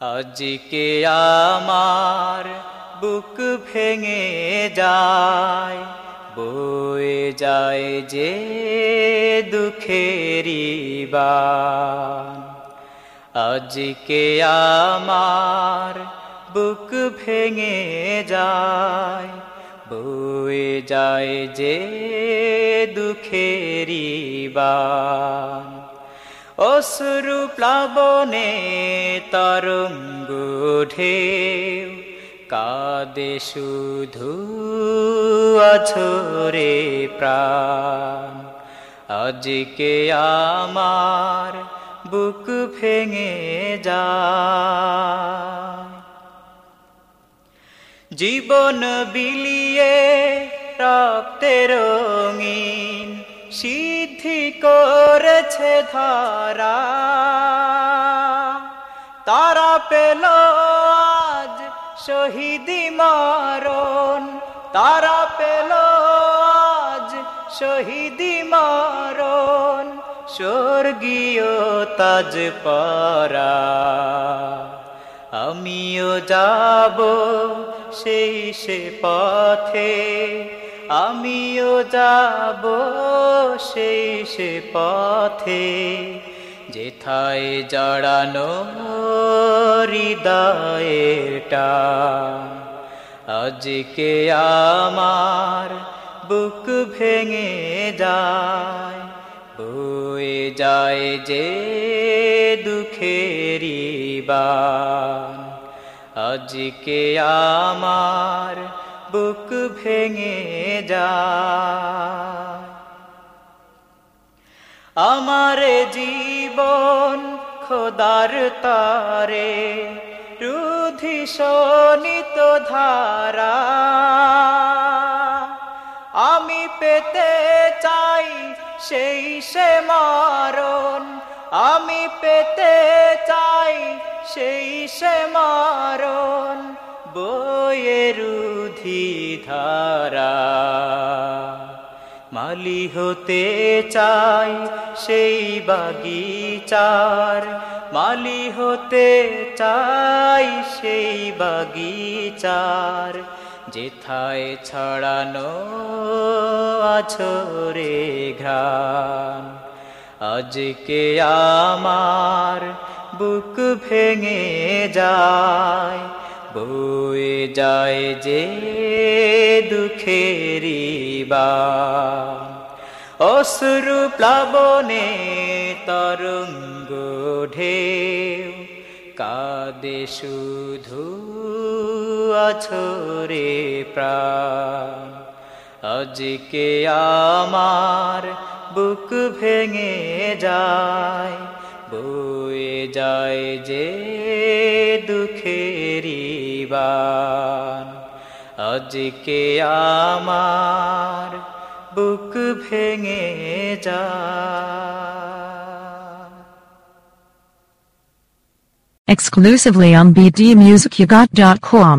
আজকে আমার বুক ভেঙে যায়, বয়ে যায় যে দুঃখেরি বান। আজকে আমার বুক ভেঙে যায়, বয়ে যায় যে দুঃখেরি বান। অশ্রু প্লাবনে তরঙ্গ ঢেউ, কাদে শুধু আছরে প্রাণ। আজকে আমার বুক ভেঙে যা জীবন বিলিয়ে রক্তে রঙিন সিদ্ধি করেছে ধারা। তারা পেল আজ শহীদি মারণ। তারা পেল আজ শহীদি মারণ। স্বর্গীয় তাজ পারা। আমিও যাব সেই সে পথে। আমিও যাব সেই সে পথে, যেথায় জড়ানো হৃদয়টা আজকে আমার বুক ভেঙে যায়, বয়ে যায় যে দুঃখেরি বান। আজকে আমার বুক ভেঙে যায় আমার জীবন খোদার তারে রুধি শোনিত ধারা। আমি পেতে চাই সেই সে মারণ, আমি পেতে চাই সেই সে মারণ। বয়ে রুধি ধারা মালি হতে চাই সেই বাগিচার। মালি হতে চাই সেই বাগিচার। যেথায় ছড়ানো আছরে ঘ্রাণ। আজকে আমার বুক ভেঙে যায়। যায় যে দুঃখেরি বান অশ্রু প্লাবনে তরঙ্গ ঢেউ কাদে শুধু আছরে প্রাণ। আজকে আমার বুক ভেঙে যায়, বয়ে যায় যে দুঃখেরি বান আজকে আমার বুক ভেঙে যায় Exclusively on bdmusicyougot.com.